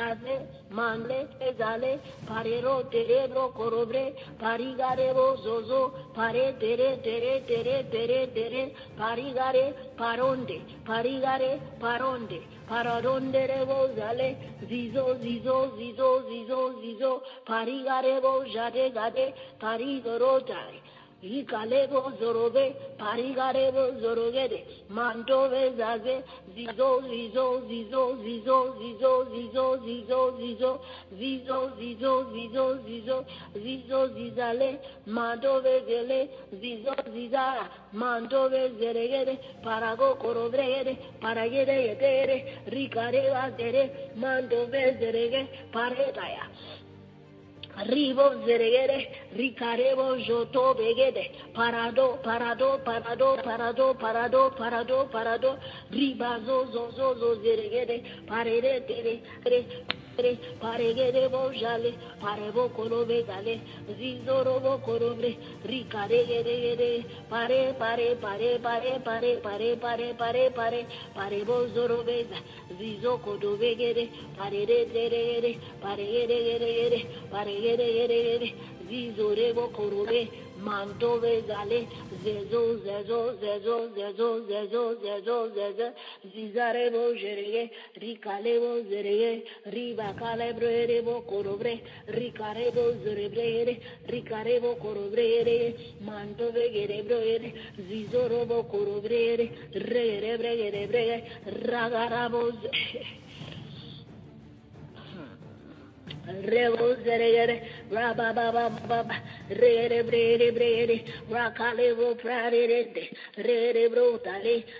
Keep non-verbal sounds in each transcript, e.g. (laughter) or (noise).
zaze mande ezale parero terebro korobre parigarebo zozo pare tere tere tere tere tere parigare paronde parigare paronde pararonde rebo zale zizo zizo zizo zizo zizo parigarebo jade gade parigorotai i kale bo zoroge pari gare bo zoroge de zaze zizo zizo zizo zizo zizo zizo zizo zizo zizo zizo zizo zizo zizo zizale mando ve zizo zizara mando ve parago korobregere paragere yetere rikare va dere zerege paretaya Ribo zeregere, ricarebo joto begede, parado, parado, parado, parado, parado, parado, parado, ribazo, zozo, zo zeregere, parere, tere, tere, paregere bo jale, parebo korobe gale, zizorobo korobre, ricaregere, gere, pare, pare, pare, pare, pare, pare, pare, pare, pare, parebo zorobeza, zizo kodobegere, parere, tere, paregere, gere, paregere, gere, gere, zizorebo korobe, Mandove Gale, Zezo, Zezo, Zezo, Zezo, Zezo, Zezo, Zezo, Zizarevo zereye Ricalevo Zereye, riba Riva Calebrevo Corobre, Ricarevo Zerebre, Ricarevo Corobre, Mandove Gerebre, Zizorovo Corobre, Rerebre Gerebre, Ragarabo Zere. (laughs) Revo Zeregere,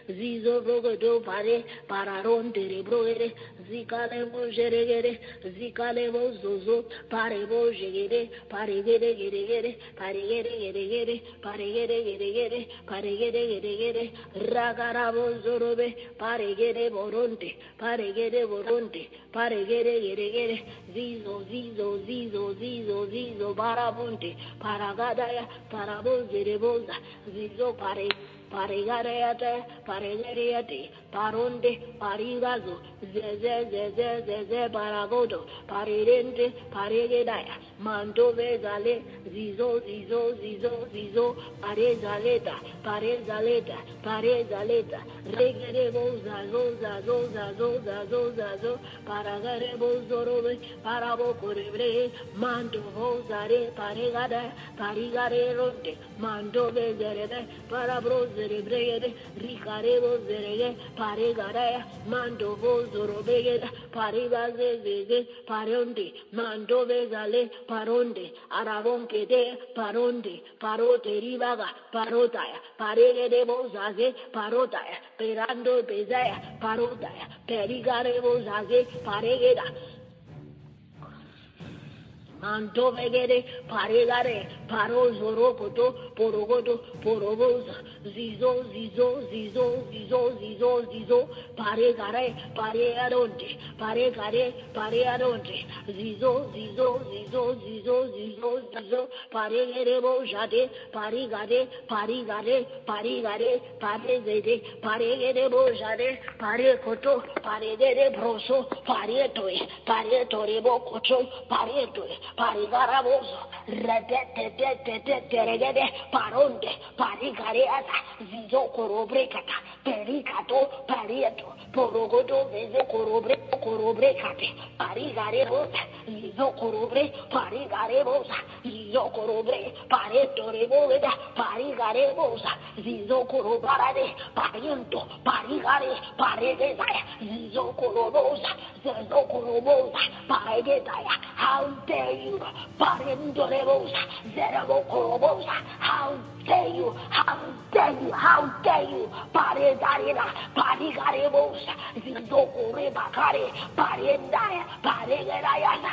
Zizo Pare, Zorobe, Boronte, Boronte, Zizo zizo zizo zizo zizo barabunte paragadaya parabozereboza zizo pare paregareyate paregereyate paronde parigazo zeze zeze zeze paragodo parerente paregedaya mando vezale zizo zizo zizo zizo parezaleta parezaleta parezaleta regerebo zazo zazo zazo zazo zazo paragarebo zorobe parabo korebre mando vozare paregada parigare ronde mando vezerebe parabro zere breyede rikare bo zerege pare garaya mando bo zoro breyede pare gaze zeze paronde mando bezale paronde arabon kede paronde parote ribaga parotaya parege de bo zaze parotaya perando bezaya parotaya perigare bo zaze paregeda Anto vegere, paregare, paro zoro poto, porogoto, porogoza, zizo, zizo, zizo, zizo, zizo, zizo, paregare, parearonte, paregare, parearonte, zizo, zizo, zizo, zizo, zizo, zizo, paregere bojate, parigare, parigare, parigare, paregere, paregere bojate, parecoto, paregere broso, pare toy pare tore bo paretorebo pare paretoi, Parigarabos, Redete, Deregede, Paronde, Parigareata, Zizocorobrecata, Pericato, Parieto, Porogodo, Vezocorobre, Corobrecate, Parigarebos, Zizocorobre, Parigarebos, Zizocorobre, Pareto Reboleda, Parigarebos, Zizocorobarade, Pariento, Parigare, Paredesa, Zizocorobosa, Zizocorobosa, Paredesa, how dare you. Barindorebosa, Zerabokobosa, how dare you how dare you how dare you. Paredareda parigarebosa zizo korebakare parendaya paregerayasa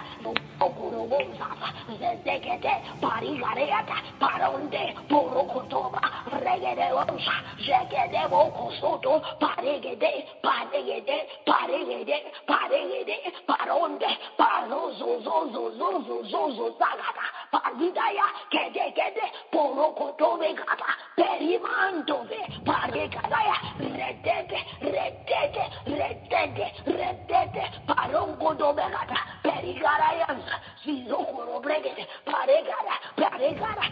okorobosa zezekete parigareata paronde porokotoba regedeosa zegedebokosoto paregede paregede paregede paregede paronde parozozozozozozozo zagata paridaya kede kede porokotobe Robegata, Perimantove, Padekanaya, Redete, Redete, Redete, Redete, Parongo Dobegata, Perigarayans, Zizoko Robregate, Paregara, Paregara,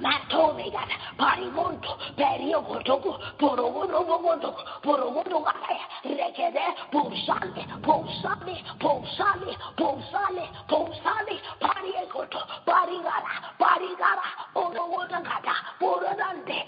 Matome gata, parimondo, perio kotoko, porogono bogondo, porogono gata, rekede, pulsale, pulsale, pulsale, pulsale, pulsale, parie koto, parigara, parigara, orogono gata, porodante,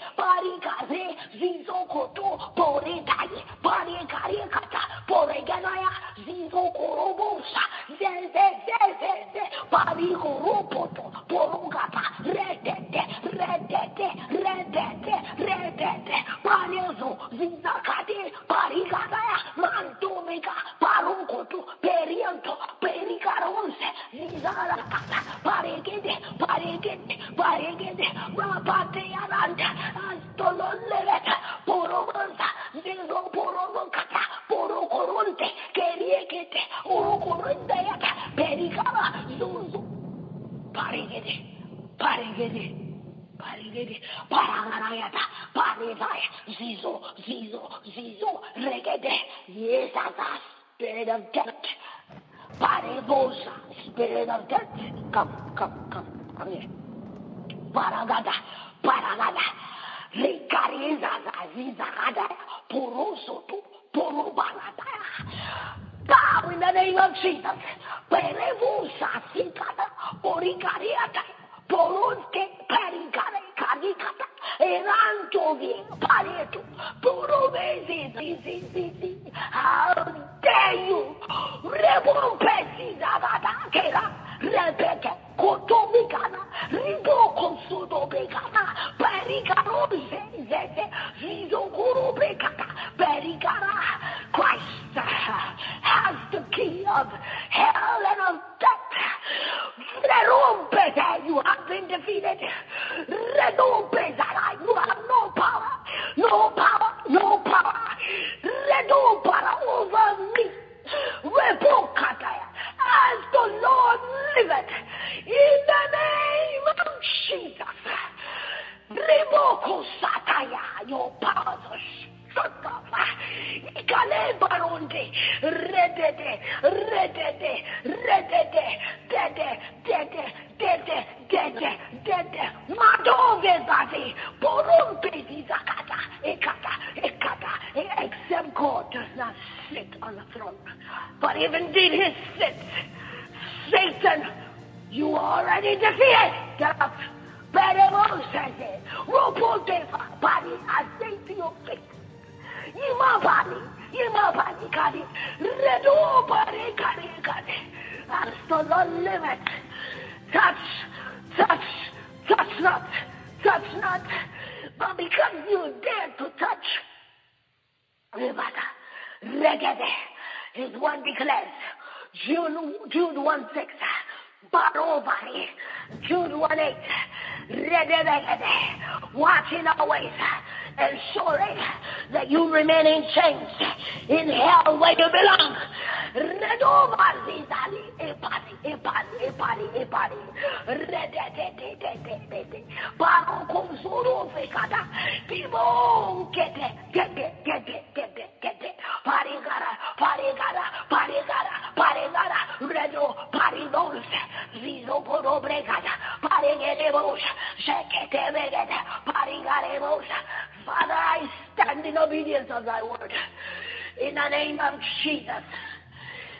Jesus.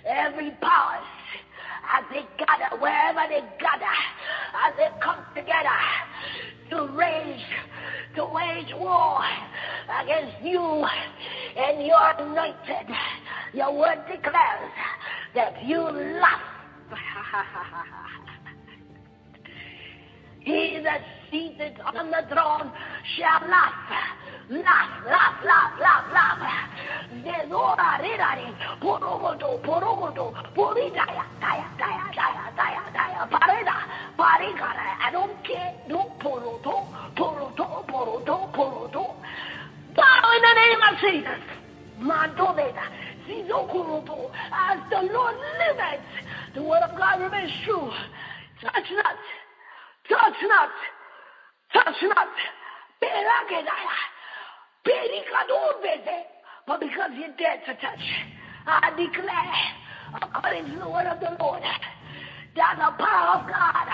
Every power, as they gather, wherever they gather, as they come together to rage, to wage war against you and your anointed, your word declares that you love. (laughs) Jesus seated on the throne shall laugh, laugh, laugh, laugh, laugh, laugh. The Desora rirari, porogodo, porogodo, poridaya, daya, daya, daya, daya, daya, parida, parigara, I don't care, no poroto, poroto, poroto, poroto. Bow in the name of Jesus. Madoveda, Zizokuruto, as the Lord liveth, the word of God remains true. Touch not, touch not transformed, but because he dared to touch I declare according to the word of the Lord that the power of God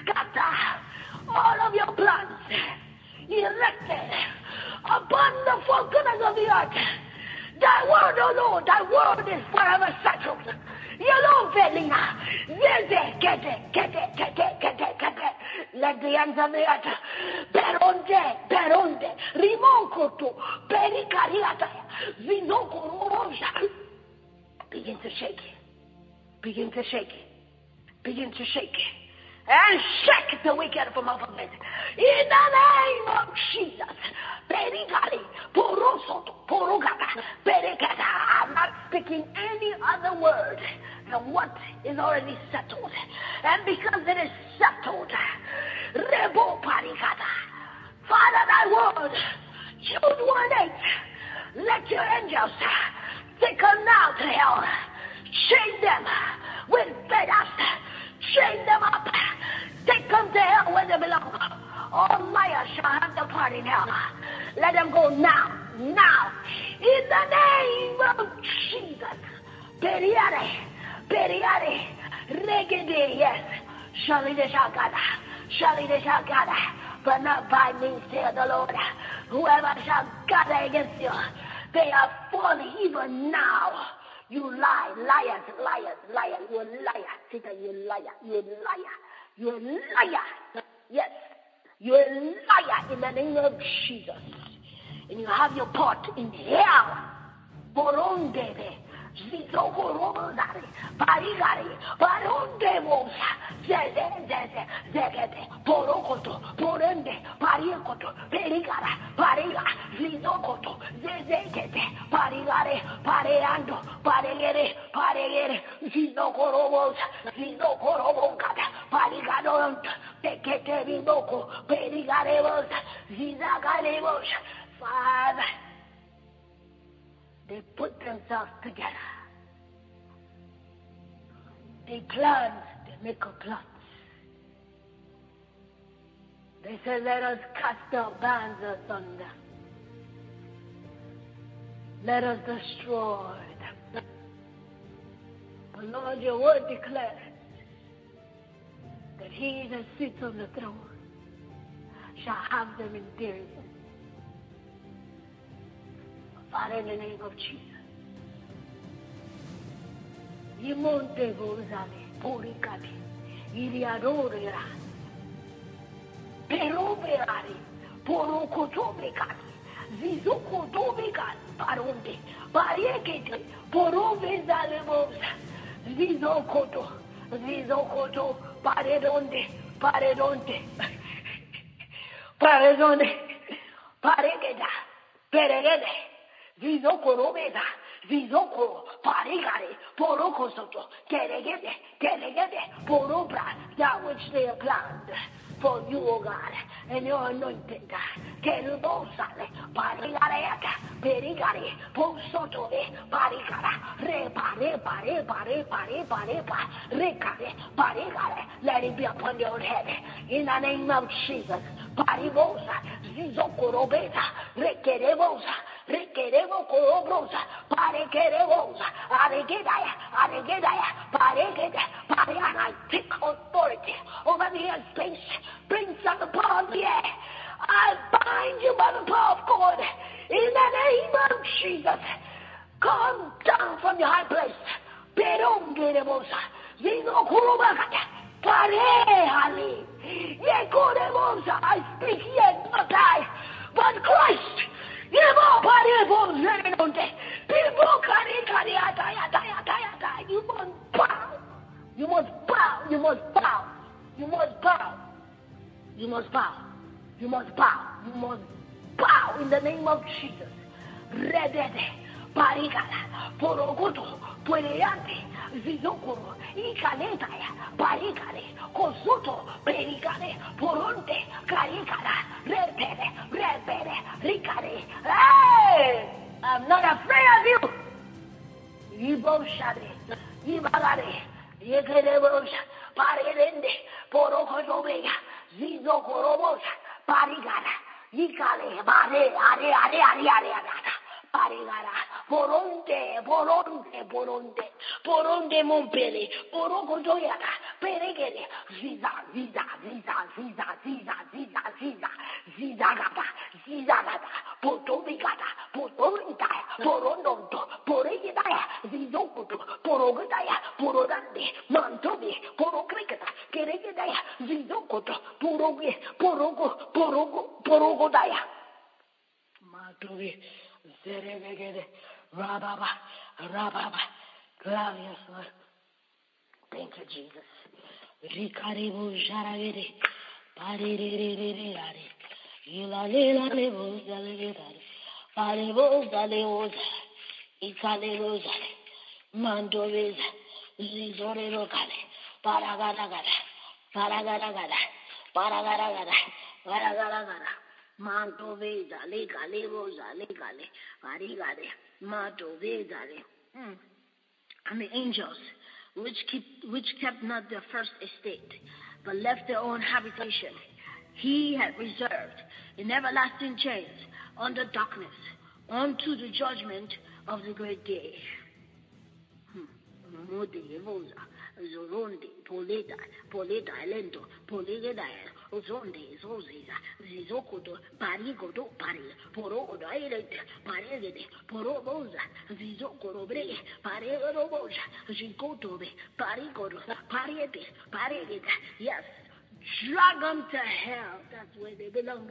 scatter all of your plans erected upon the four corners of the earth thy word O oh Lord thy word is forever settled Pericariata, Zinoko, Begin to shake it. Begin to shake it. Begin to shake it and shake the wicked from off of it. In the name of Jesus. Perigari, porosoto, porogata, perigata. I'm not speaking any other word than what is already settled. And because it is settled, rebo parigata. Father, thy word, Jude 1 8, let your angels take them now to hell. Chain them with fetters. Chain them up. Take them to hell where they belong. Oh, All liars shall have the party now. Let them go now. Now. In the name of Jesus. Periare. Periare. Regede. Yes. Surely they shall gather. But not by me, saith the Lord. Whoever shall gather against you, they are fallen even now. You lie, liars, liars, liars. You're a liar. Satan, you're a liar. You're a liar. You're a liar. Yes. You're a liar in the name of Jesus. And you have your part in hell. Borondebe. Zizokorozare. Parigari. Barondebosa. Zeze, zeze, zegete. Porokoto. Porende. Pariekoto. Perigara. Pariga. Zizokoto. Zezekete. Parigare. Pareando. Paregere. Paregere. Zizokorobosa. Zizokorobokata. Parigadonta. Tekete rinoko. Perigarebosa. Zizagarebosha. Father, they put themselves together. They plan, they make a plot. They say, let us cast our bands asunder. Let us destroy them. But Lord, your word declares that he that sits on the throne shall have them in their parele neînvălcire. Din monte Volzale, Policabe, Iliadorera, Peroberare, Porocotobricare, Zizucotobricare, Paronde, Pariechete, Porovezale Volza, Zizocoto, Zizocoto, Paredonde, Paredonde, Paredonde, Paredonde, Paredonde, da. Zizoko, Parigare, Poroko Soto, Keregede, Keregede, Porobra, that which they have planned for you, O God, and your anointed God. Kerubosale, Parigareata, Perigare, Posotove, Parigara, Repa, Repa, Repa, Repa, Repa, Repa, Recare, Parigare, let it be upon your head. In the name of Jesus, Paribosa, Zizokorobeta, Rekerebosa, Requeremos corobrosa, pare queremos, aregedaya, aregedaya, paregeda, pare, and I take authority over the air space, the power of the air. I bind you by the power of God in the name of Jesus. Come down from your high place. Perón queremos, vino corobacata, pare, hali, ye coremos, I speak yet not I, but Christ. You must bow. You must bow. You must bow. You must bow. You must bow. You must bow. You must bow in the name of Jesus. Parigala, porogoto, pueleante, zizokoro, icaletaya, parigale, cosuto, perigale, poronte, caricala, repere, repere, ricare. Hey! I'm not afraid of you. Ibo shade, ibagare, yekerebosha, parerende, porokotobega, zizokorobosha, parigala, Ikale, bare, are, are, are, are, are, ボロンデボロンデボロンデボロンデモンペレボロコジョヤダペレゲレジザジザジザジザジザジザジザジザガタジザガタボトビガタボトリタヤボロノントボレゲダヤジゾクトボログダヤボロダンデマントビボロクリケタゲレゲダヤジゾクトボロゲボロゴボロゴボロゴダヤマトビゼレベゲレ Rababa, Rababa. Glorious Lord. Thank you, Jesus. Rikaribu Jaravede. Paririririrari. Ilalalebo Zalevitari. Paribo Zaleoza. Ikalebo Zale. Mandoveza. Zizorero Kale. Paragada Gada. Paragada Gada. Paragada le gale rosa, le gale, parigale, manto veza, le. Hmm. And the angels, which keep, which kept not their first estate, but left their own habitation, he had reserved in everlasting chains under darkness unto the judgment of the great day. Hmm zonde zonziza zizokodo barigodo bari porogodo ayrede paregede poroboza zizokorobre paregodoboja zikotobe parigodo parede paregeda yes. Drag them to hell. That's where they belong.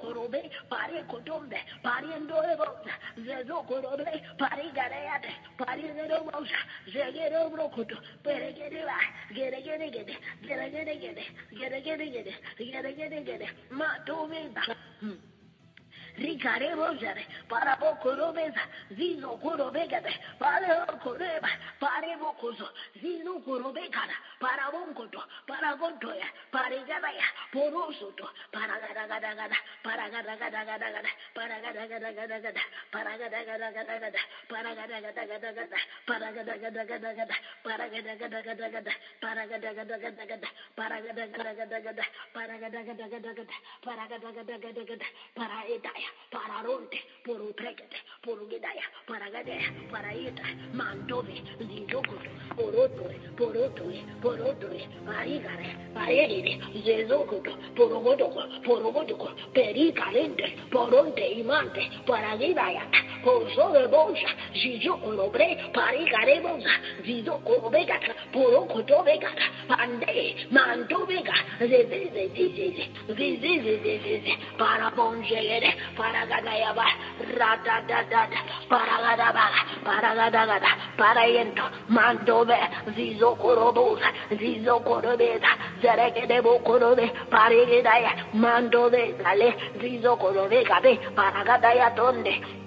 Korobe, pare korobe. Hmm. Ricarebojare, para bocorobeza, zizo corobegade, para coreba, para bocoso, zizo corobecada, para boncoto, para gontoya, para gadaya, porosoto, para gadagadagada, para gadagadagada, para para gadagadagada, para gadagadagada, para gadagadagada, pararonte, porutrekete, porugedaya, paragadea, paraita, mantove, zizokoto, porotore, porotore, porotore, parigare, paregire, zezokoto, porogotoko, porogotoko, perikalente, poronte, imante, paragedaya, porozove bonsa, zizokolobre, parigare bonsa, zizokolobegata, porokotovegata, pande, mantovega, zezezezezeze, zezezezezeze, parabonjelere, para ganayaba, rata da da da, para ganaba, para ganaba, para yento, mandove, zizo korobuz, zizo korobeza, zereke de bokorobe, para ganaya, mandove, dale, zizo korobe, cabe, para ganaya donde.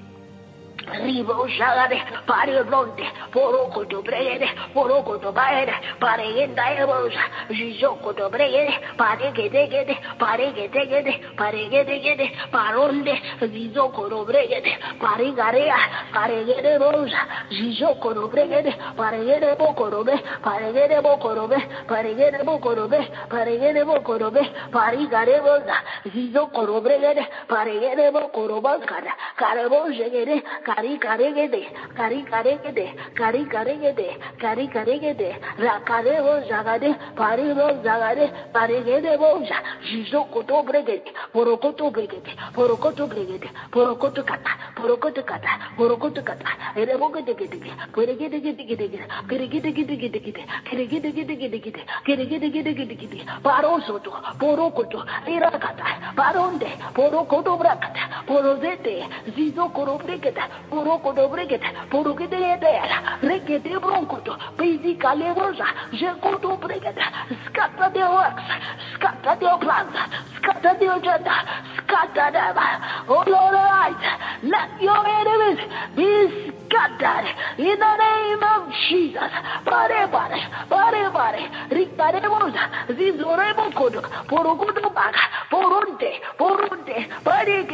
riba uşağını, pari blonde, boru kutu breyene, boru kutu bayene, pari yendaya boza, jizo kutu breyene, pari gede gede, pari gede gede, pari gede gede, paronde, jizo kutu breyene, pari garea, pari gede boza, jizo kutu breyene, pari gede bokorobe, pari gede bokorobe, pari gede bokorobe, pari gede bokorobe, pari gare boza, jizo kutu breyene, pari gede bokorobaz kara, kara boza gede, kara कारी करेगे दे कारी करेगे दे कारी करेगे दे कारी करेगे दे करे वो जागारे पारे वो जगह दे पारे गे दे वो जीजो को कोटो ब्रेगे दे पोरो को पोरोकोटो ब्रेगे दे पोरो को पोरोकोटो ब्रेगे दे पोरो को तो कता पोरो को तो कता पोरो को तो कता अरे वो के दिगे गे पोरेगे दिगे दिगे दिगे करेगे दिगे दिगे दिगे दे करेगे दिगे दिगे दिगे दे करेगे दिगे दिगे दिगे दे पारो सोटो पोरोकोटो इरा कता पारोंदे पोरोकोटो ब्रकता दे जीजो कोरो ब्रेगे दे bregete, poroko de edera, regete broncoto, pezi calerosa, jecoto bregete, scatter their works, scatter their plans, scatter their agenda, scatter them. Oh Lord, right, let your enemies be scattered in the name of Jesus. Pare pare, pare pare, ricaremos, zizoremos kodo, porokodo baga, poronte, poronte, pare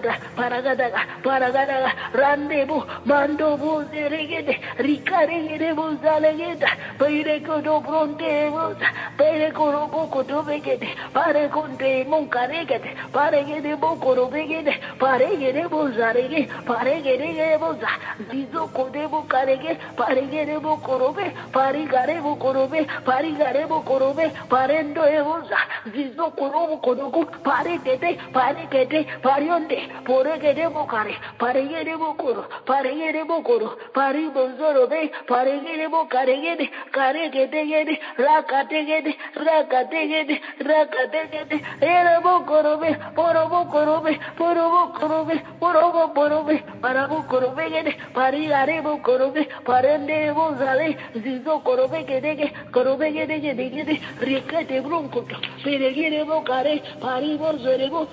ガパラガダガパラガダガランデボマンドボゼレゲデリカレゲデボザレゲダペレコドブロンテボザ。ペレコロボコドベゲデパレコンテモンカレゲデパレゲデボコロベゲデパレゲデボザレゲパレゲデゲボザ。リゾコデボカレゲパレゲデボコロベパリガレボコロベパリガレボコロベパレンドエボザ。リゾコロボコロコパレゲデパレゲデパリオンデ。porege debo kare parege debo koro parege debo koro pari bonzoro be parege debo karege de karege dege de rakatege de rakatege de rakatege de erebo koro be porobo koro be porobo koro be porobo koro be parabo koro be de pari arebo koro be parende debo zale zizo koro be gede ge koro be gede gede gede rikete bronko perege debo kare pari bonzoro debo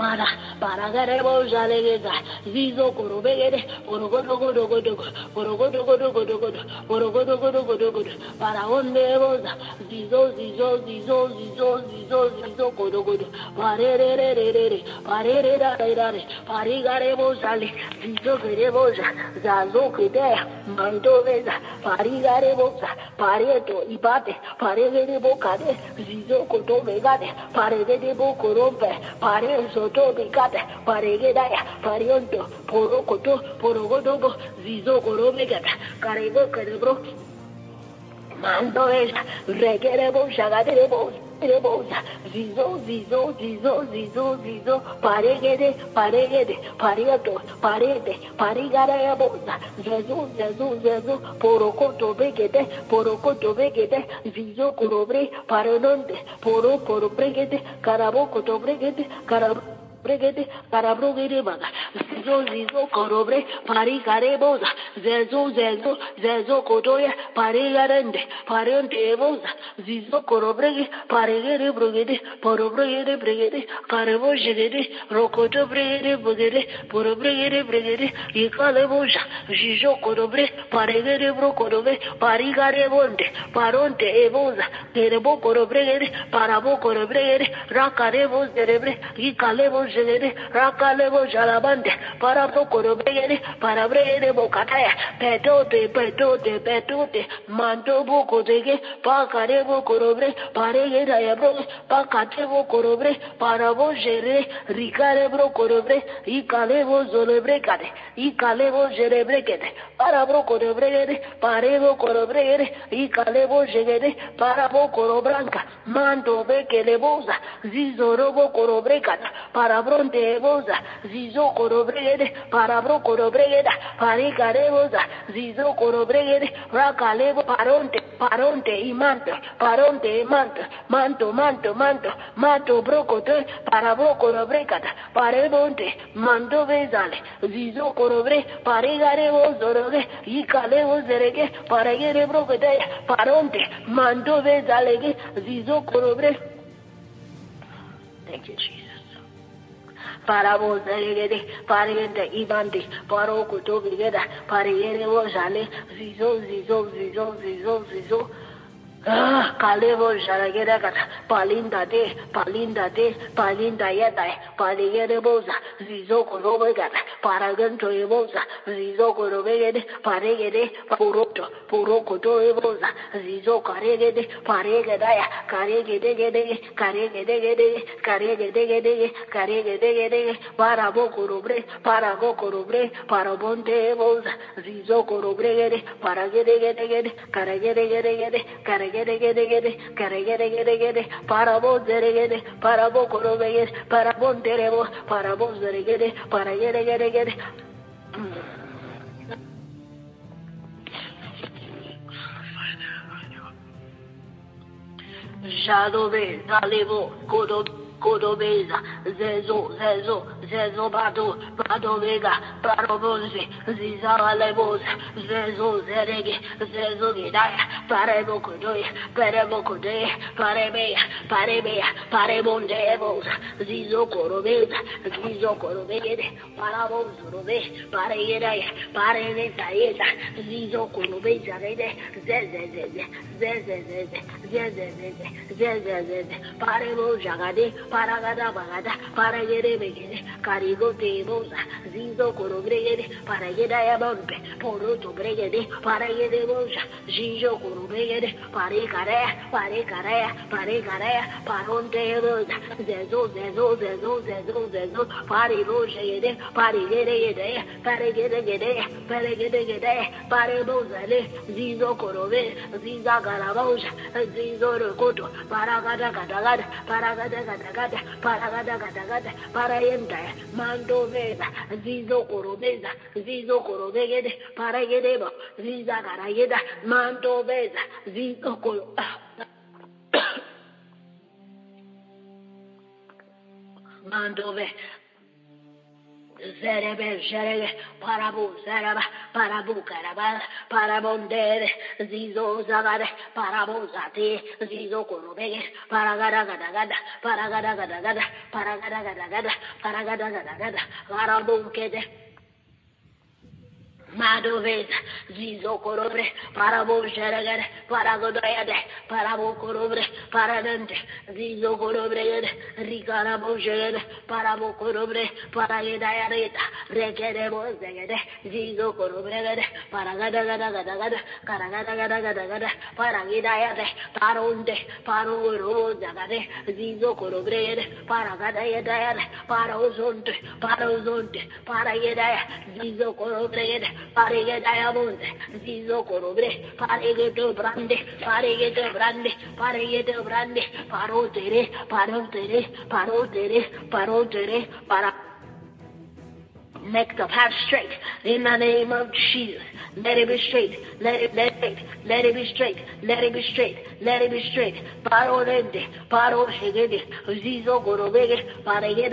mara paragare bozalegeza zizo korobegere orogodogodogodogo orogodogodogodogodo orogodogodogodogodo para onde boza zizo zizo zizo zizo zizo zizo godogodo barererererere barererarerare barigarebozale zizogereboza zazokedeya mandoveza parigare boza pareto ibate paregerebokade zizo kotobegade paregerebokorompe parezo soto bikate paregedaya parionto porokoto porogodogo zizo koromegata karego kerebro mando ella regerebo shagaderebo Rebosa, zizo, zizo, zizo, zizo, zizo, paregede, paregede, pareto, parete, parigara bosa, zezu, zezu, zezu, porokoto begede, porokoto begede, zizo kurobre, parenonde, poro, poro bregede, karabokoto bregede, Pregete para brugere baga. zo zo korobre pari kare boza. Zezo zezo zezo kotoya pare garende. Parente boza. Zizo korobrege pare gere brugete porobrege bregete karebo jegete rokoto poro bugete pregete i ikale boza. Zizo korobre pare gere bro korobe pari kare bonde. Paronte eboza. Kerebo korobregere parabo korobregere rakare boz derebre i boz bojegede, rakalebo jalabande, parabo korobregede, parabregede bokataya, petote, petote, petote, manto boko dege, pakarebo korobre, paregeda yabro, pakatebo korobre, parabo jere, ricarebro korobre, ikalebo zolebre kade, ikalebo jerebre kede, parabro korobregede, parebo korobregede, ikalebo jegede, parabo korobranca, manto bekeleboza, zizorobo korobrekada, parabronte eboza, zizo korobregede, parabro korobregeda, parikareboza, zizo korobregede, rakalebo paronte, paronte y manto, paronte y manto, manto, manto, manto, manto brocote, parabro korobrekada, parebonte, mando bezale, zizo korobre, parigarebo zoroge, ikalebo zerege, paragere brocote, paronte, mando bezalege, zizo korobre. Thank you, Jesus. Parabo zaregede, pariente ibandi, paro kuto bigeda, parigere wojale, zizo, zizo, zizo, zizo, zizo. Ah, kalebo jaragera kata, palinda de, palinda de, palinda yeta, paligere boza, zizo korobe kata, paraganto eboza, zizo korobe gede, paregede, puroto, puroko to eboza, zizo karegede, paregeda ya, karegede gede, karegede gede, karegede gede, karegede gede, parabo korobre, parago korobre, parabonte eboza, zizo korobre gede, paragede gede gede, karegede gede gede, gere gere gere gere gere gere gere para vos gere gere para vos coro gere para vos tere vos para vos gere gere para gere gere gere Shadow, Nalivo, Kodo. Kodobeza, Zezo, Zezo, Zezo Bado, Bado Vega, Bado Bonzi, Zizara Lebos, Zezo Zerege, Zezo Gidaya, Parebo Kodoya, Parebo Kodoya, Parebea, Parebea, Parebondevos, Zizo Korobeza, Zizo Korobede, Parabos Robe, Paregedaya, Paregetayeta, Zizo Korobeza, Zezeze, Zezeze, Zezeze, Zezeze, Parebo Jagade, para gada bagada para yere begede karigo te zizo koro bregede para yeda ya bombe poro to para yede boza zizo koro bregede pare karaya pare karaya pare karaya paron te boza zezo zezo zezo zezo zezo pare boza yede pare yere yede pare gede gede pare gede gede pare boza le zizo koro be ziza karaboza zizo rekoto para gada gada gada para gada gada gada ガダパラガダガダガダパラエンダヤマンドメーザジゾコロメザジゾコロメゲデパラゲデボジザガラゲダマンドメザジゾコロマンドメ Zerebe, Zerebe, Parabu, Zeraba, Parabu, Karaba, Parabondere, Zizo, Zagare, Parabu, Zati, Zizo, Korobege, Paragada, Gada, Gada, Paragada, Gada, Gada, Paragada, Gada, Gada, Paragada, Gada, Gada, Madovez, Zizokorobre, Parabo Sheregan, Paragodoyade, Parabo Korobre, Paradante, Zizokorobre, Ricarabo Shagad, Parabo Korobre, Paragedayareta, Rekerebo Zegade, Zizokorobre, Paragadagadagada, Karagadagadagada, Paragedayade, Paronte, Parogoro Zagade, Zizokorobre, Paragadayadayar, Parozonte, Parozonte, Paragedaya, Zizokorobre, parege dayabunde zizo korobire parege de brande parege de brande parege de brande parotere parotere parotere parotere para Make the path straight in the name of Jesus. Let it be straight. Let it let it let it be straight. Let it be straight. Let it be straight. Paro rende, paro shegede, zizo gorobege, paregede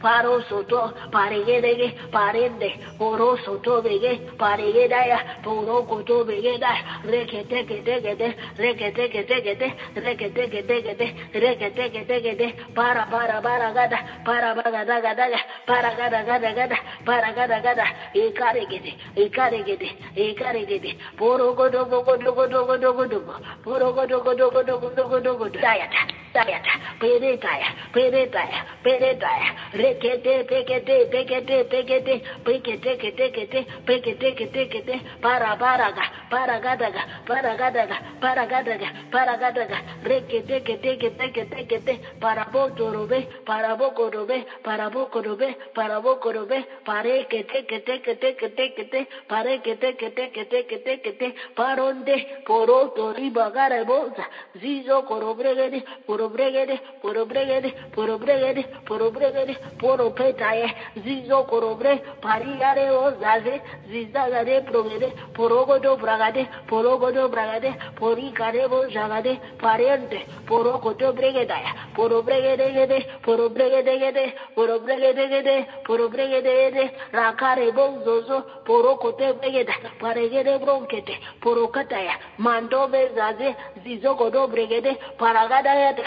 paro soto, paregede, parende, poro soto bege, paregeda ya, poro koto bege da, rekete kete kete, rekete kete kete, rekete kete kete, rekete kete kete, para para para gada, para bagada gada, para gada gada gada, ಬರಗದಗದ ಏಕಾರೆಗೆದೆ ಏಕಾರೆಗೆದೆ ಏಕಾರೆಗೆದೆ ಪೋರೋಗೋ ದೊಗೊಗೋ ದೊಗೊ ದೊಗೊ ದೊಗೊ ದೊಗೊ ಪೋರೋಗೋ ದೊಗೊ ದೊಗೊ ದೊಗೊ ದೊಗೊ ದೊಗೊ ದಾಯಟ ದಾಯಟ ಪೇರೆ ತಾಯ ಪೇರೆ ತಾಯ ಪೇರೆ ತಾಯ ರೇ ಕೆತೆ ಪೇ ಕೆತೆ ಪೇ ಕೆತೆ ಪೇ ಕೆತೆ ಪೇ ಕೆತೆ ಕೆತೆ ಕೆತೆ ಪೇ ಕೆತೆ ಕೆತೆ ಕೆತೆ ಪರ ಪರಗ ಪರಗದಗ ಪರಗದಗ ಪರಗದಗ ಪರಗದಗ ರೇ ಕೆತೆ ಕೆತೆ ಕೆತೆ ಕೆತೆ ಕೆತೆ ಪರಬೋ ತೋರುಬೆ ಪರಬೋ ಕೊರುಬೆ ಪರಬೋ ಕೊರುಬೆ ಪರಬೋ ಕೊರುಬೆ pare kete kete kete kete kete, pare kete kete kete kete kete, paronde, poro tori bagare boza, zizo korobregede, korobregede, korobregede, korobregede, korobregede, poro petaye, zizo korobre, pariare ozaze, zizagade progede, porogodo bragade, porogodo bragade, poricare bojagade, pariente, porogodo bregedaya, porobregede, porobregede, porobregede, porobregede, de rakarebo zozo porokote begeda paregede bronkete porokataya mando bezaze zizogodo bregede paragada yada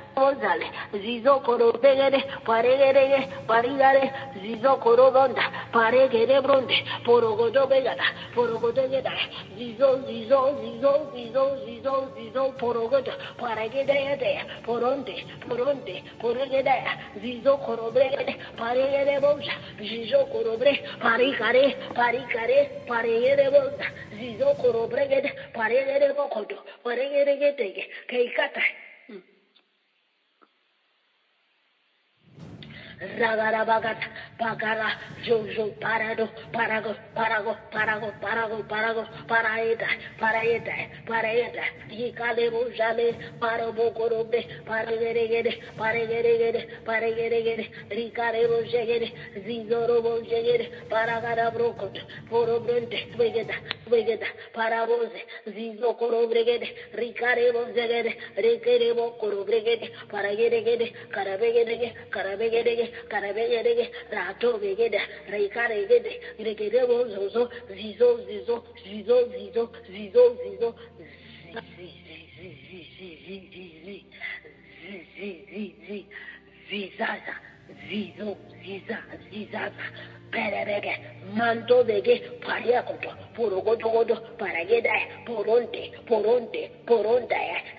González, Zizo Corobegere, Paregere, Parigare, Zizo Corobonda, Paregere Bronde, Porogodo Begada, Porogodo Geda, Zizo, Zizo, Zizo, Zizo, Zizo, Zizo, Porogodo, Paregere, Poronte, Poronte, Poregere, Zizo Corobegere, Paregere Bonda, Zizo Corobre, Paricare, Paricare, Paregere Bonda, Zizo Corobregere, Paregere Bocodo, Paregere Gete, Keikata, ragara bagata, bagara, yo, parado, parago, parago, parago, parago, parago, paraeta, paraeta, paraeta, y calebo, jale, paro, bocorobe, para geregere, para geregere, para geregere, ricarebo, jegere, zizorobo, jegere, para garabroco, porobrente, vegeta, vegeta, para voce, zizocorobrigete, ricarebo, jegere, requerebo, para karabegere karabegede rato begede reikare gede regede bo zozo zizo zizo zizo zizo zizo zizo zizo ziza perebege manto bege pariakoto porogodogodo parageda poronte poronte poronte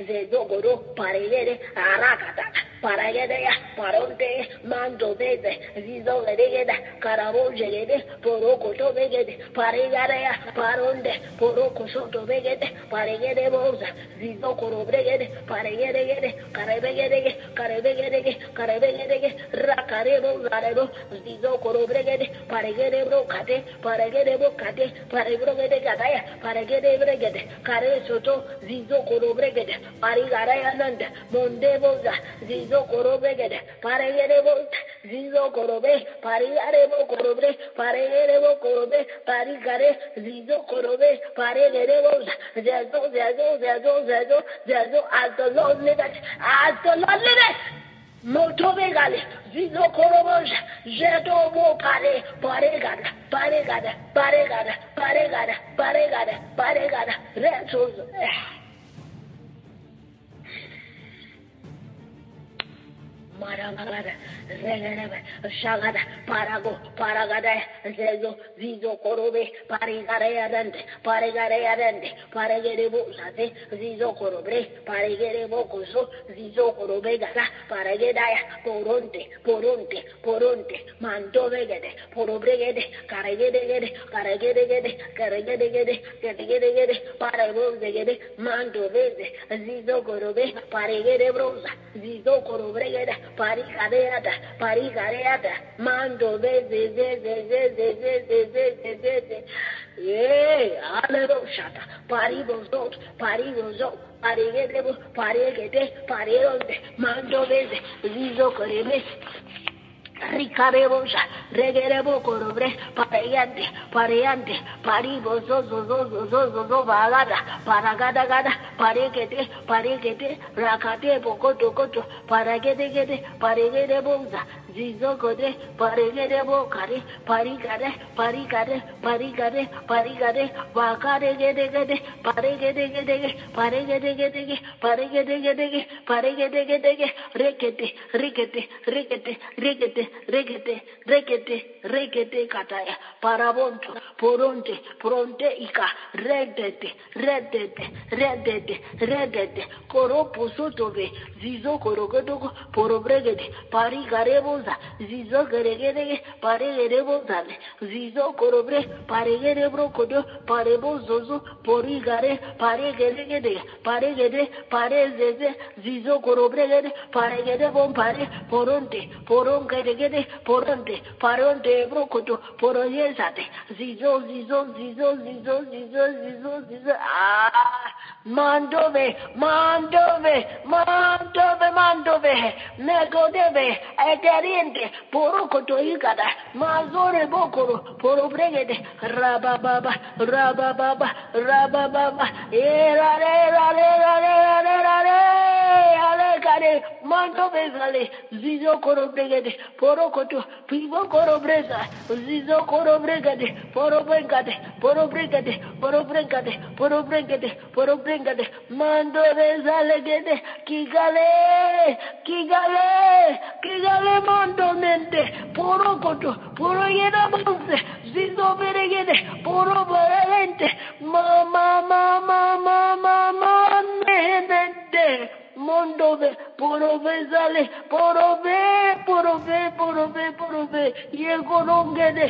zezogodo paregede arakata paragede paronte manto beze zizo gedegeda karabo jegede porokoto begede paregare paronde porokosoto begede paregede boza zizo korobregede paregede karebegede karebegede karebegede rakarebo zarebo zizo korobregede para que de brocate, para que de bocate, para que de gataya, para que de breguete, care soto, zizo coro bregete, para garaya nanda, monde boza, zizo coro bregete, para que de bota, zizo coro be, para que bo coro bre, para que de bo coro be, para care, zizo coro be, para que de boza, zazo, zazo, zazo, zazo, zazo, alto los niveles, alto los niveles. No Motobe gada, zino koromon jeto mo pare, pare gada, pare gada, pare gada, pare gada, pare gada, pare gada, pare maragada, zeleneme, şagada, parago, paragada, zeyo, zizo korobe, parigareye dende, parigareye dende, parigere bu zizo korobre, parigere bu zizo korobe gaza, poronte, poronte, poronte, mandove gede, porobre gede, karagede gede, karagede gede, gede, gede, paragode gede, mandove gede, zizo korobe, parigere broza, zizo korobre gede, Parigareada, Parigareada, Mando Veze, Zeze, Zeze, Zeze, Zeze, Zeze, Yay, Hallelujah, Paribozot, Paribozot, Parigedebo, Parigede, Parironde, Mando Veze, Zizo Korebe, Ricarebosa, reguerebo corobre, pareyante, pareyante, paribo, zo, zo, zo, zo, zo, zo, zo, bagada, paragada, gada, parequete, parequete, racate, pocoto, coto, paraguete, guete, pareguete, bonza, जीजो गोदे परे गेरे वो करे परी करे परी करे परी करे परी करे वा करे गे दे गे दे परे गेरे दे गे दे परे गेरे दे गे दे परे गेरे दे गे दे परे गेरे दे गे दे रे के दे रे के दे रे के दे रे के दे रे के रेकेते रेकेते रेकेते रेकेते रेकेते रेकेते रेकेते काटाया, पाराबोंटो, पोरोंटे पोरोंटे इका रे दे दे रे दे दे रे दे दे रे दे दे कोरो पुसो तो तोबे, जीजो कोरो गेडो को पोरोब्रे गेदे परी करे वो bonza zizo geregerege paregere bonzane zizo korobre paregere brokodo parebo zozo porigare paregeregede paregede parezeze. Zizo korobregede paregede bompare poronte porongeregede poronte paronte brokodo poroyezate zizo zizo zizo zizo zizo zizo zizo. Ah! Mandove mandove mandove mandove. Negodeve eteriente porokoto igada mazore bokoro porobregede rabababa rabababa rabababa. Erare rare rare rare rare ale kare mandove zale zizo korobregede porokoto pivo korobreza zizo korobregade porobregade porobregade porobregade porobregade porobregade rengade mando rezalegede kigale kigale kigale mando nende puro koto puro yeda bonse zizo beregede puro berelente mama mama mama mama nende mondo de puro bezale puro ve puro ve puro ve puro ve yego rongede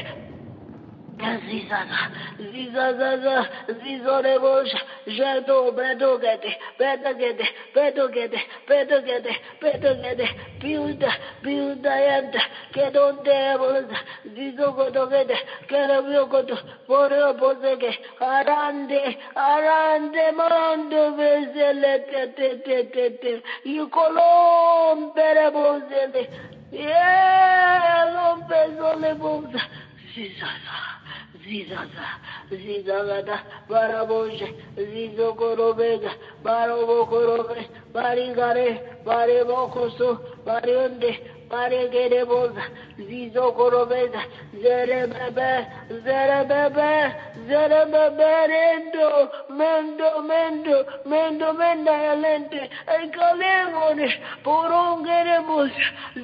yegonongede Zizaza, zizazaza, zizorebosha, jado, bedogete, bedogete, bedogete, bedogete, bedogete, build, build, and get on devils, zizogodogete, kerabiogoto, borobozege, arande, arande, mando, vezele, te, te, te, te, te, ikolom, berebozele, yeah, lompezole, boza, zizaza. Zizaza, Zizagada, Baraboje, Zizokorobega, Barobokorobe, Barigare, Barebokoso, Barionde, Pare gere boz, zizo korobez, zere bebe, zere bebe, zere bebe rendo, mendo, mendo, mendo, menda yalente, el kalemones, poron gere boz,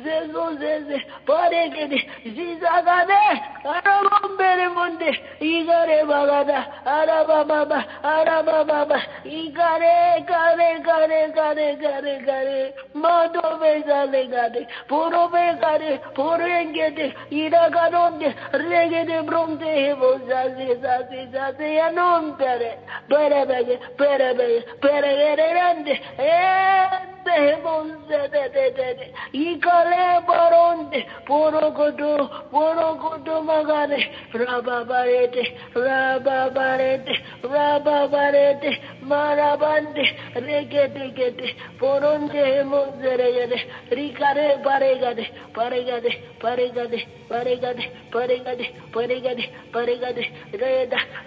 zezo zeze, pare gere, ziza gade, arabam bere munde, igare bagada, araba baba, araba baba, igare, gare, gare, gare, gare, gare, mado bezale gade, poron Omega'dır, Purenge'dir, İnaganon'dir, Rege'dir, Brum'dir, Bozazı, Zazı, Zazı, Yanon'dir, Berebe'yi, Berebe'yi, Berebe'yi, Berebe'yi, Berebe'yi,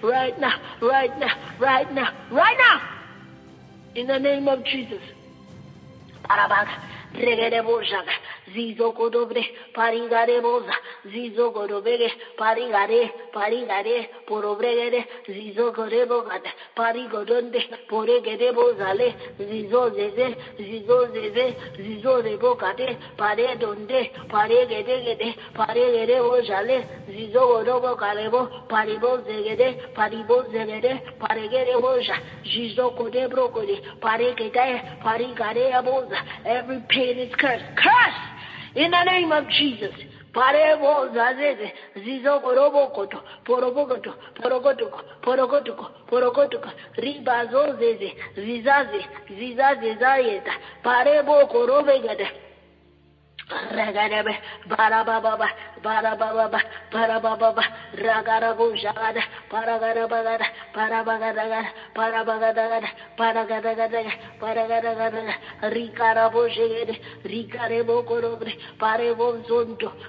Right now, right now, right now, right now, in the name of Jesus. arabak regere vuracak. Zizo Godobre, Parigare Boza, Zizo Godobere, Parigare, Parigare, Porobregere, Zizo Gorebogada, Parigodonde, Poregede Bozale, Zizo Zeze, Zizo Zeze, Zizo Rebocate, Paredonde, Paregede, Paregede Bojale, Zizo Godobo Calebo, Paribo Zegede, Paribo Zegede, Paregede Boja, Zizo Codebro Code, Paregede, Parigare Aboza, every pain is cursed. Curse! In the name of Jesus. Parebo zazeze zizo porobokoto porobokoto porokotuko porokotuko porokotuko. Ribazo zeze zizaze zizaze zayeta. Parebo korobegade Ragadebe, Barababa, Barababa, Barababa,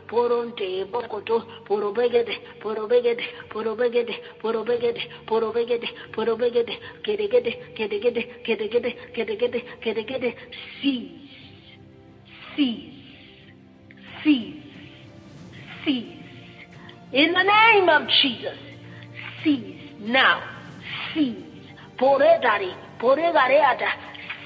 Poronte, seize, seize cease. Cease. In the name of Jesus. Cease. Now. Cease. Poredari. Poregareata.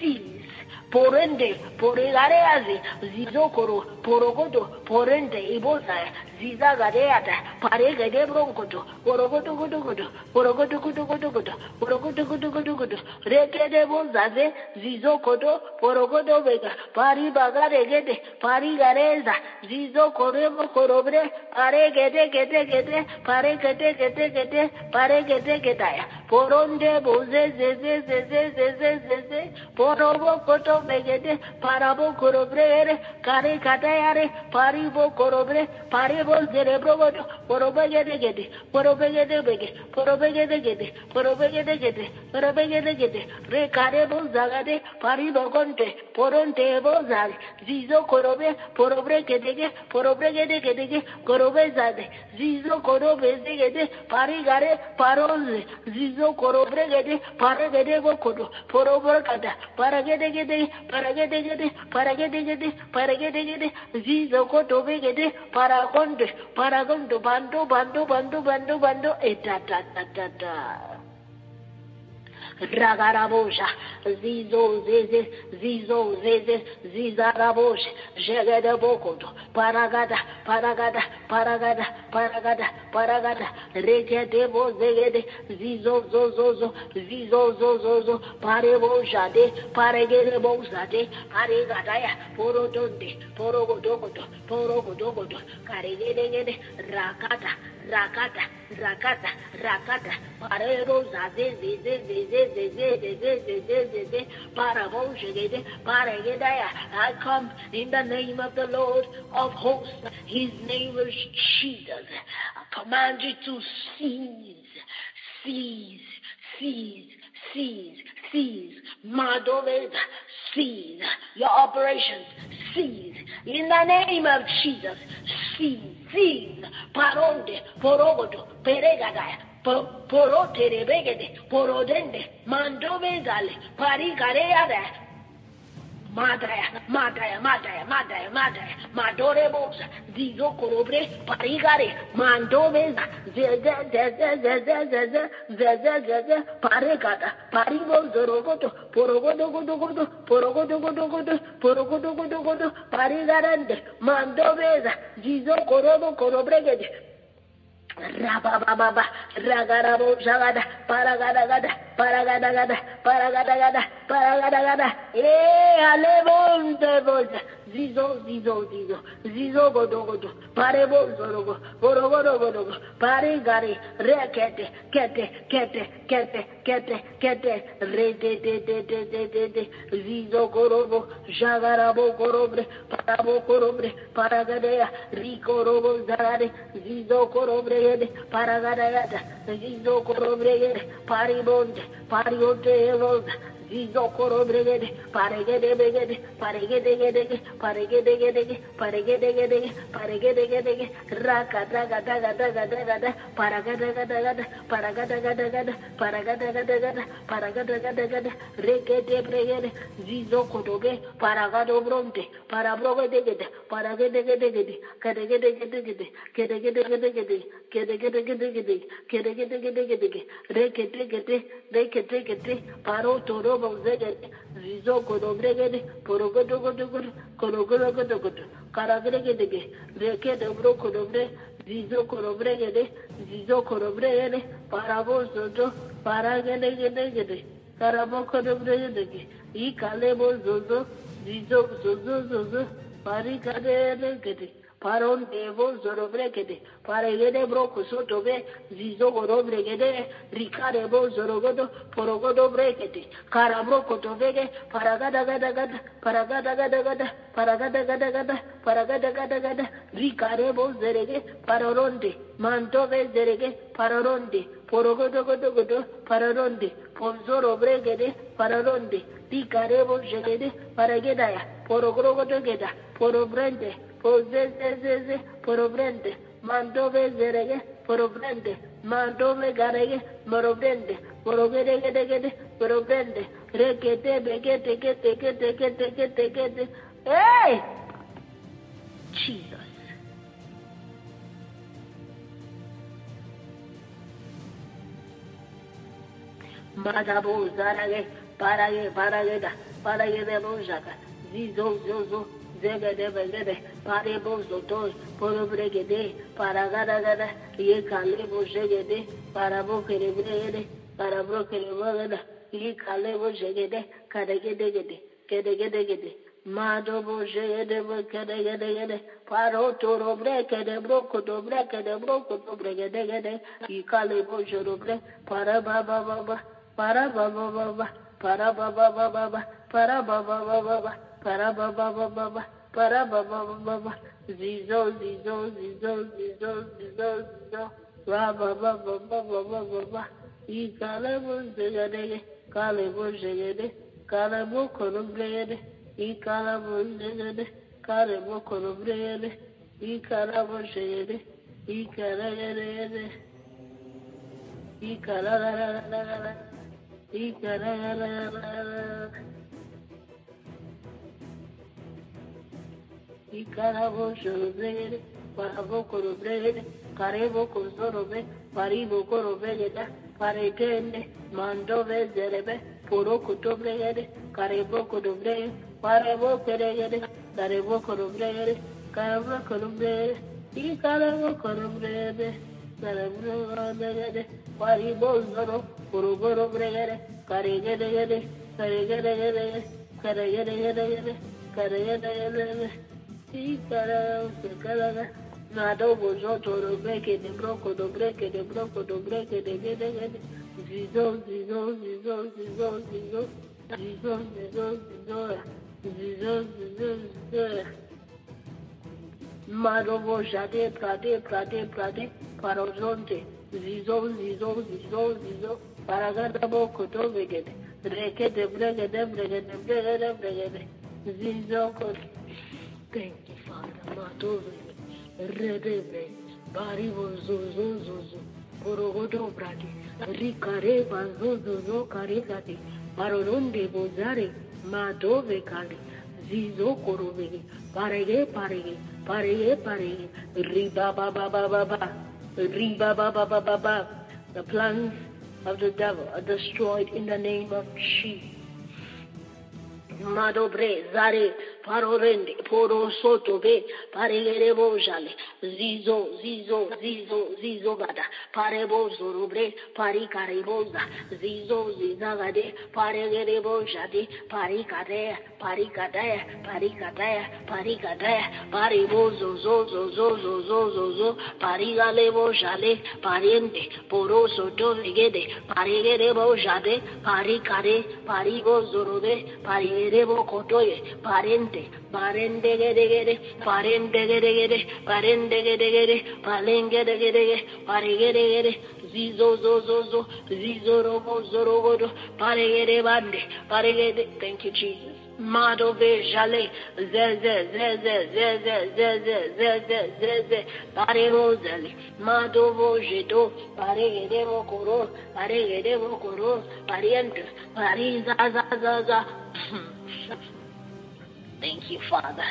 Cease. Porende. Poregareazi. Zizokoro. Porogodo. Porende. Ibosaya. Zizagareata. Paregade broncoto. Porogodo godo godo. Porogodo godo godo godo. Porogodo godo godo godo. Rekede bozaze. Zizokodo. Porogodo vega. Pari bagaregede. Pari gareza. Zizo korebo korobre. Pare gede gede gede. Pare gede gede gede. Pare gede gedaya. Poronde boze zeze zeze zeze zeze. Porobo koto begede. parabo corobre care catare paribo corobre paribo cerebro corobege de gede corobege de bege corobege de gede corobege de gede corobege de gede re care paribo conte poronte bozal zizo corobe porobre gedege porobrege de gedege corobe zade zizo corobe de gede pari gare paroze zizo corobre gede pare gede go kodo porobre para para gede. Paragede gede. Zizo kotobe gede. Paragonde. Paragondo. Bando. Bando. Bando. Bando. Bando. Eta. Ta. Ta. Ta. Ta. Ragaraboja, Zizo Zeze, Zizo Zeze, Zizaraboja, Jegada Bokoto, Paragada, Paragada, Paragada, Paragada, Paragada, Reketebo Zegede, Zizo Zozozo, Zizo Zozozo, Parebo Jade, Paregede Bozade, Paregadaya, Porotonde, Porogodogodo, Porogodogodo, Karegede, Rakata, rakata, rakata, rakata, parero, zaze, zeze, zeze, zeze, zeze, zeze, zeze, parabo, shegede, paregedaya. I come in the name of the Lord of hosts. His name is Jesus. I command you to seize, seize, seize, seize, cease. Madoveza, cease. Your operations, cease. In the name of Jesus, cease, cease. paronde, porogoto, peregadaya, poro terebegede, porodende, mandovendale, parigareada, Madaya, Madaya, Madaya, Madaya, Madaya, Madorebos, Zizo Korobre, Parigare, Mandoveza, Zeze, Zeze, Zeze, Zeze, Zeze, Zeze, Paregata, Parigo, Zorogoto, Porogodo, Godo, Godo, Porogodo, Godo, Godo, Porogodo, Godo, Godo, Parigarande, Mandoveza, Zizo Korobo, Korobregede, Rabababa, Ragarabo, Jagada, Paragadagada, Paragadagada, Paragadagada, Paragadagada, Eh, Alevonte, Voza, Zizo, Zizo, Zizo, Zizo, Godo, Godo, Parebo, Zorogo, Borogodo, Godogo, Parigari, Rekete, Kete, Kete, Kete, kete kete re de de de de de de de rido corobo jagarabo corobre parabo corobre paragadea ricorobo zarare rido corobre yede paragadea rido corobre yede paribonde pariote Zokorobregede, Paregedebegede, Paregedegedege, Paregedegedege, Paregedegedege, Paregedegedege, Raka, Daga, Daga, Daga, Daga, Daga, Paragadagadagada, Paragadagadagada, Paragadagadagada, Paragadagadagada, Regedebregede, Zizokodoge, Paragadobronte, Parabrogedegede, Paragedegedegede, Kadegedegedegede, Kedegedegedegede, Kedegedegedegede, Kedegedegedegede, Regedegede, Regedegede, Paro Toro, bozegeri zizo kodobregeri porogodogodogodo korogodogodogodo karagregedege rekedobre kodobre zizo korobregede zizo korobregede parabozozo paragedegedegede karabokodobregedege ikalebozozo zizo zozo zozo parikadegede Παρόν τεβόν ζωροβρέκεται. Παρεγέτε πρόκουσο το πέ, ζυζό κορόβρέκεται, ρικάρε πόν ζωροκότο, ποροκότο βρέκεται. Καραβρόκο το πέκε, παρακάτα κάτα κάτα, παρακάτα κάτα κάτα, παρακάτα κάτα κάτα, παρακάτα κάτα κάτα, ρικάρε πόν ζερεκέ, παρορόντε. Μαντόβε ζερεκέ, παρορόντε. Ποροκότο κότο κότο, παρορόντε. Πονζόρο βρέκεται, παρορόντε. Ρικάρε πόν ζερεκέ, παρακέταια, ποροκρόκοτο κέτα, ποροβρέντε. Pozezezeze, porobrende, mandove zerege, porobrende, mandove garege, morobrende, porogede gede gede, porobrende, rekete begete kete kete kete kete kete. Hey! Jesus. Madabo zarage, parage, parageda, paragede bojaka, zizo zebedebedebe pari bozo toz polo bregede para gara gara ye kale boze gede para bo kere bregede para bro kere bregede ye kale boze gede kare gede gede kere gede gede Mado boze gede bo kere gede gede paro toro bre kere bro kodo bre kere bro kodo bre gede gede ye kale boze bre para ba ba ba ba para ba ba ba ba para ba ba ba ba para ba ba ba ba para baba baba baba para baba baba baba zizo zizo zizo zizo zizo zizo la baba baba baba baba i kale bu zegede kale bu zegede kale bu konum zegede i kale bu zegede kale bu konum zegede i kale bu zegede i kale zegede i kale la la la la la i kale la la la la y carabo shozere parabo korobere karebo kozorobe paribo korobeleda parekende mandove zerebe poro kutobregere karebo korobregere parebo keregere karebo korobregere karabo korobregere y karabo korobregere karabo korobregere paribo zoro poro korobregere karegere gere karegere gere karegere gere karegere gere Nado bozo toro breke de broko do breke de broko do breke de gede gede. Zizo zizo zizo zizo zizo zizo zizo zizo zizo zizo zizo. Marobo jade prade prade prade parozonte zizo zizo zizo zizo paragada boko to begede. Reke de breke de breke de breke de breke de. Zizo kot. Thank matozene redene barivozozozozo borogodobrati ricare bazozozo carecati barolonde bozare madove cali zizokorovene parege parege parege parege ribababababa ribababababa the plans of the devil are destroyed in the name of Jesus. parorende porosoto be paregere bojale zizo zizo zizo zizo gada parebozo robre parikariboza zizo zizagade paregere bojade parikade parikade parikade parikade paribozo zozo zozo zozo zo parigale bojale pariente porosoto begede paregere bojade parikare paribozo robre parigere bokotoye parente de parendegedegede parendegedegede parendegedegede palengedegedege paregedegede zizo zo zo zo zizo robo zorogodo paregede bande paregede thank you jesus madove jale zeze zeze zeze zeze zeze zeze parego zale madovo jedo paregede mokoro paregede za za za. Thank you, Father.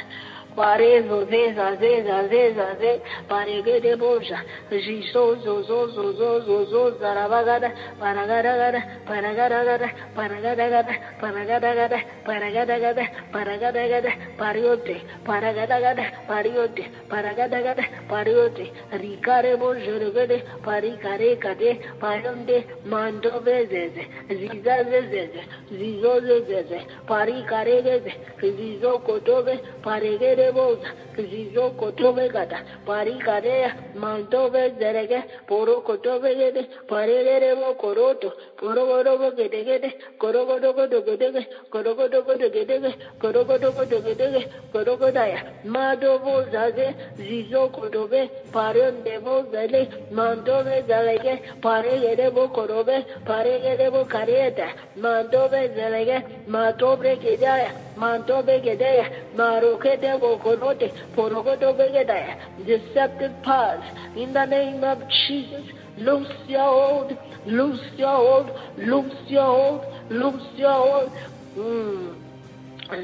Pare zo ze za ze za ze za ze pare ge de boja ji so zo zo zo zo zo zo za ra ba ga da pa ra ga ra ga da pa ra ga ra ga da pa ra ga da ga da pa ra ga da ga da pa ra ga da ga da pa ra ga da ga da pa ri o te pa ra ga da ga da pa ri o te pa ra ga da ga da pa ri o te ri ka re bo je re ge de jiso zozo zozo zozo zarabagada paragada gada paragada gada paragada gada paragada gada paragada gada paragada gada pariote paragada gada pariote paragada gada pariote ricare boja regede paricare cade paronde mando bezeze ziza zezeze zizo zezeze paricare geze zizo kotobe paregede Debemos zizo kotove gata pari kare mantove zerege poro kotove gede pare gere mo koroto poro goro go gede gede koro goro go do gede gede koro goro go do gede gede koro goro go do gede gede koro goda ya madovo zaze zizo kotove pare devo zele mantove zelege pare gere mo korove pare gere mo kareta mantove zelege mantove gede ya mantove gede ya maroke devo porogodo begedaya deceptive powers. In the name of Jesus loose your hold loose your hold loose your hold loose your hold. Mm.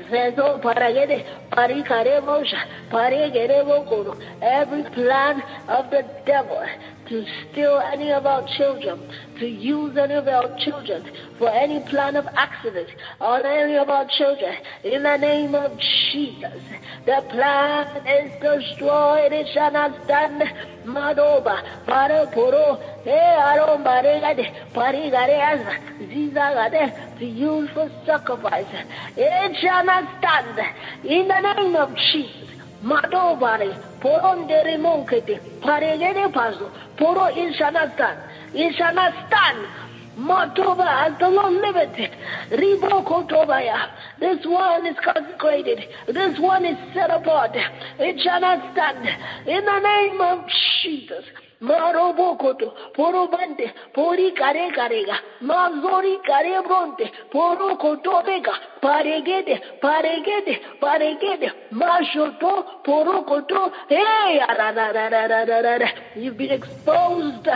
Zezo paragede parikare mosha parigere bokoro every plan of the devil to steal any of our children, to use any of our children for any plan of accident on any of our children. In the name of Jesus, the plan is destroyed. It shall not stand. Madoba, Pare Poro, He Aron Baregade, Parigareaza, Zizagade, to use for sacrifice. It shall not stand. In the name of Jesus. Madobare, Poro it shall not stand. It shall not stand. Matoba as the Lord liveth. Riboko Tobaya. This one is consecrated. This one is set apart. It shall not stand. In the name of Jesus. Marobokoto, Porobante, Pori Kare Karega, Mazori Kare Bronte, Poro Kotobega, paregede, paregede, paregede, majoto, porokoto, hey, you've been exposed.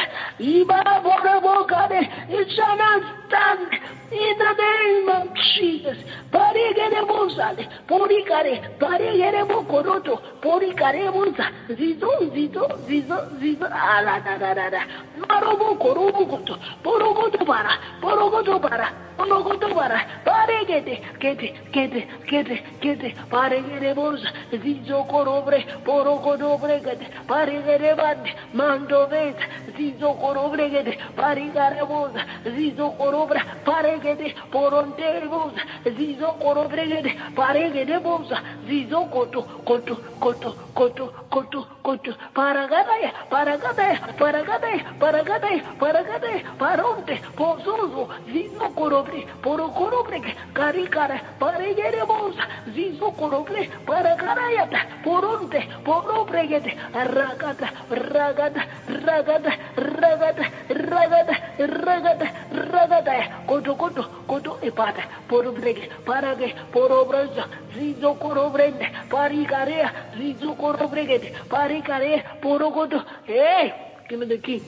It shall not stand in the name of Jesus. Paregede mozade, porikare, paregede mokoroto, porikare moza, zizo, zizo, zizo, zizo, aladadadada, marobo korobo koto, porokoto para, porokoto para, porokoto para, paregede, kete kete kete kete paregeremos zizo corobre poro corobre, quede, pare que conobregate paregerevante mando vet zizo corobregate paregaremos zizo corobra paregete poronteremos zizo corobregate paregeremos zizo coto coto coto coto coto coto paragadaya paragadaya paragadaya paragadaya paragadaya paronte pozozo zizo corobre poro corobre carica para, parayeremos, zizo coroble, para carayata, poronte, porobregete, ragata, ragata, ragata, ragata, ragata, ragata, ragata, coto, coto, coto, epata, porobregue, parague, porobrosa, zizo corobrende, paricarea, zizo corobregete, paricarea, porocoto, hey, give me the key.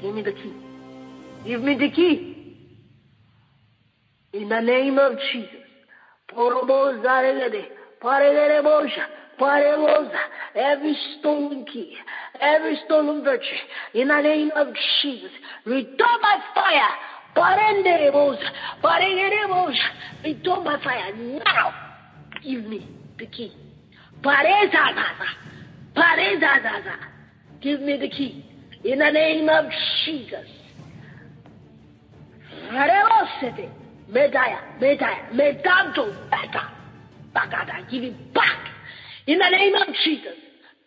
Give me the key. Give me the key in the name of Jesus every stolen key, every stolen virtue, in the name of Jesus, return by fire. Return my fire now. Give me the key. Give me the key. In the name of Jesus. Medaya, medaya, medanto, bata, bagada. Give it back. In the name of Jesus.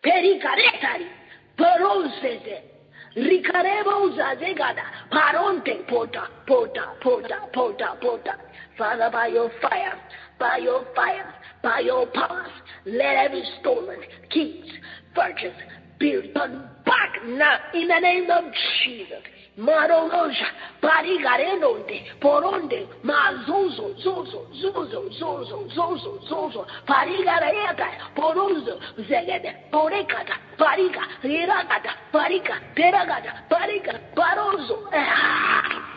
Pericaretari, perosete. Ricarebo Zazegada, Paronte, Pota, Pota, Pota, Pota, Pota. Father, by your fire, by your fire, by your powers, let every stolen keys, virtues be returned back now in the name of Jesus. Maro longe, parigaré onde, por onde, mas uso, zuzo, zuzo, zuzo, zuzo, zuzo, parigareta, por zegede, porecata, pariga, riragata, parica, peragata, parica, paroso. Ah!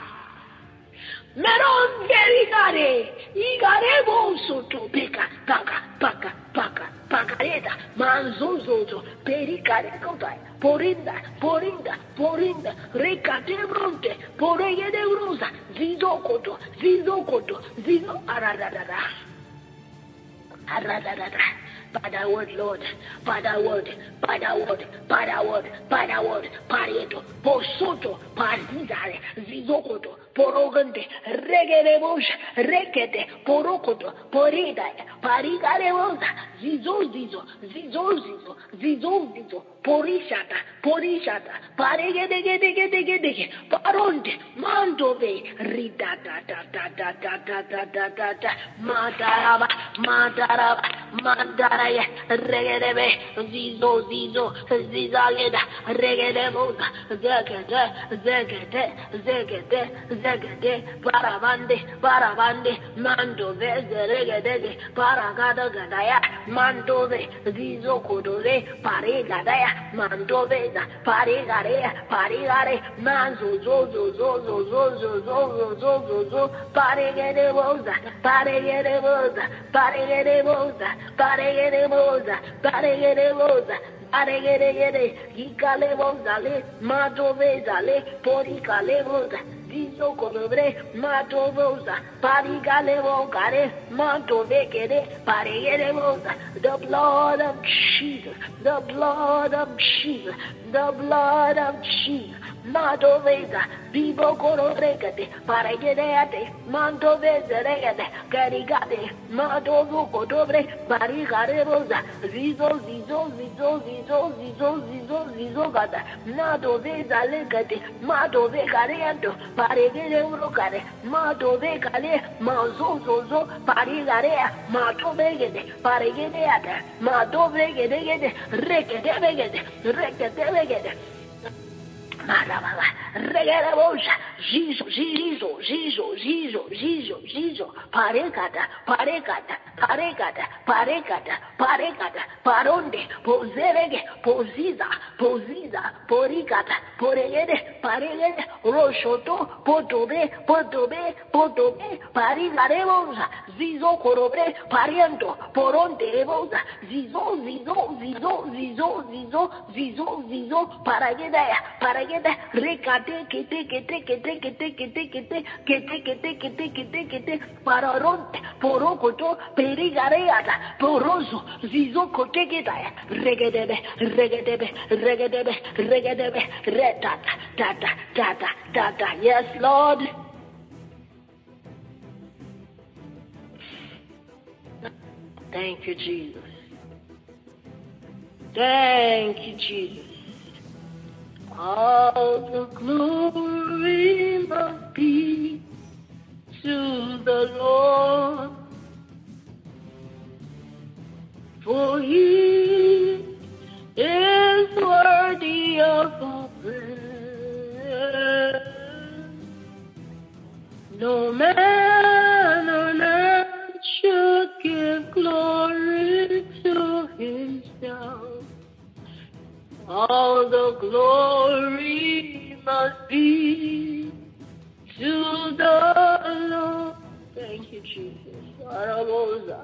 Derigare, igare bosuto, peka, paka, paka, paka, pacareta, manzozozo, pericare cotai, porinda, porinda, porinda, de brusa, zizokoto, zizokoto, zizo, aradadada, aradadada. By thy word, Lord, by thy word, by thy word, by thy word, by thy word, parieto, posoto, parizare, zizokoto, porogante, regerebos, rekete, porokoto, porida, parigarebosa, zizo, zizo, zizo, zizo, zizo, zizo, porishata, porishata, paregedegedegedegedege, paronte, mandove, ridata, da, da, da, da, da, da, da, da, da, mataraba, mataraba, mandaraya, regerebe, zizo, zizo, zizageda, regerebosa, zegede, zegede, zegede, zegede, parabande, parabande, mandove, zeregedege, paragada gadaya, mandove, zizo kodove, paregadaya, mandoveza, paregarea, paregare, manzo, zo, zo, zo, zo, zo, zo, zo, zo, zo, zo, zo, paregedebosa, paregedebosa, Ito konobre mato rosa parigale wokare manto vekere paregere rosa. The blood of Jesus the blood of Jesus the blood of Jesus. Mado Vega, Vivo Goro Regate, Paragereate, Mando Veza Regate, Carigate, Mado Vuko Dobre, Barigare Rosa, Zizo, Zizo, Zizo, Zizo, Zizo, Zizo, Zizo Gata, Mado Veza Legate, Mado Vegareando, Paregere Urocare, Mado Vegale, Mazo Zozo, Parigarea, Mado Vegate, Paregereate, Mado Vegate, Regate Vegate, Regate Vegate, Gizo, giso, giso, giso, giso, giso. paregada, paregada, paregada, paregada, paregada, paronde, pozeregue, posiza, posiza, poricata, poregede, paregede, roxotô, potobê, potobê, potobê, parigarebosa, zizo, corobre, pariento, poronde, rebosa, zizo, zizo, zizo, zizo, zizo, zizo, zizo, paraguedeia, paraguedeia, paragedaya, recate, kete, kete, kete, kete, kete, kete, kete, kete, kete, kete, kete, pararonte, porocoto, perigareata, poroso, zizo, cotegetaya, regedebe, regedebe, regedebe, regedebe, retata, tata, tata, tata, yes, Lord. Thank you, Jesus. Thank you, Jesus. All the glory must be to the Lord. For he is worthy of our praise. No man on earth should give glory to himself. All the glory must be to the Lord. Thank you, Jesus. Arabosa.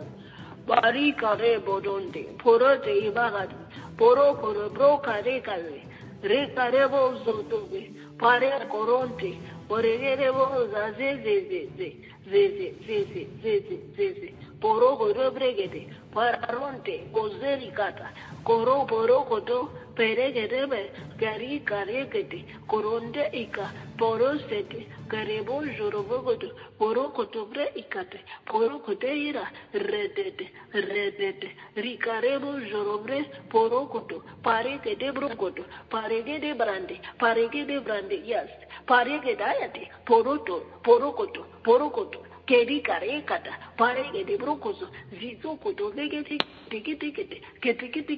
Barika re bodonde. Poro te ibagadi. Poro koro broka re kare. Re kare bozo tobe. Pare koronte. Orere boza ze ze ze ze. Ze ze ze ze ze ze ze ze. Poro koro bregede. Pararonte. Kozeri kata. Koro poro koto. peregerebe gari karegete koronde ika porosete garebo jorobogodo porokotobre ikate porokoteira redete redete rikarebo jorobre porokoto paregede brogodo paregede brande paregede brande yes paregedayate poroto porokoto porokoto kerikare kata paregede brokozo zizokoto vegete kiti kiti kiti kiti kiti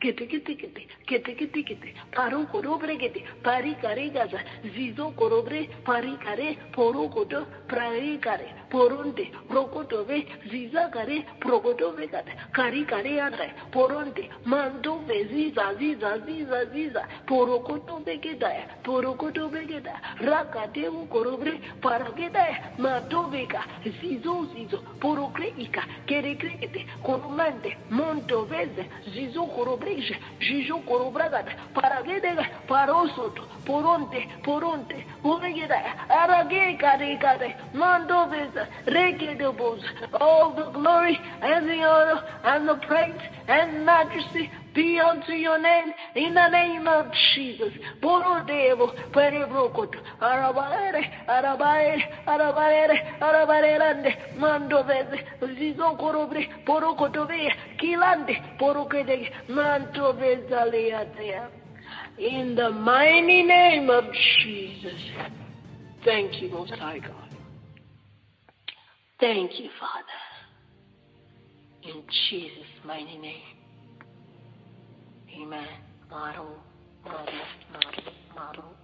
kiti kiti kiti kiti kiti kiti paro korobre kiti pari kare gaza zizo korobre pari kare poro koto prari kare poronte prokoto ve ziza kare prokoto ve kare kari kare ata poronte mando ve ziza ziza ziza ziza poro koto ve keda poro koto ve keda rakate u korobre para keda mando ve ka zizo zizo poro kre ika kere kre kete koromante veze. Zizo korobreje. Jijo korobragata. Paragedega. Parosoto. Poronte. Poronte. Umegeda. Arage kare kare. Mando veze. Reke de boz. All the glory and the honor and the praise and majesty be unto your name in the name of Jesus. Borodevo, perebrocoto, arabaere, arabaere, arabaere, arabaerande, mando veze, zizo corobre, porocotove, kilande, porocede, manto vezaleatea. In the mighty name of Jesus. Thank you, Most High God. Thank you, Father. In Jesus' mighty name. Amen. Model, model, model, model.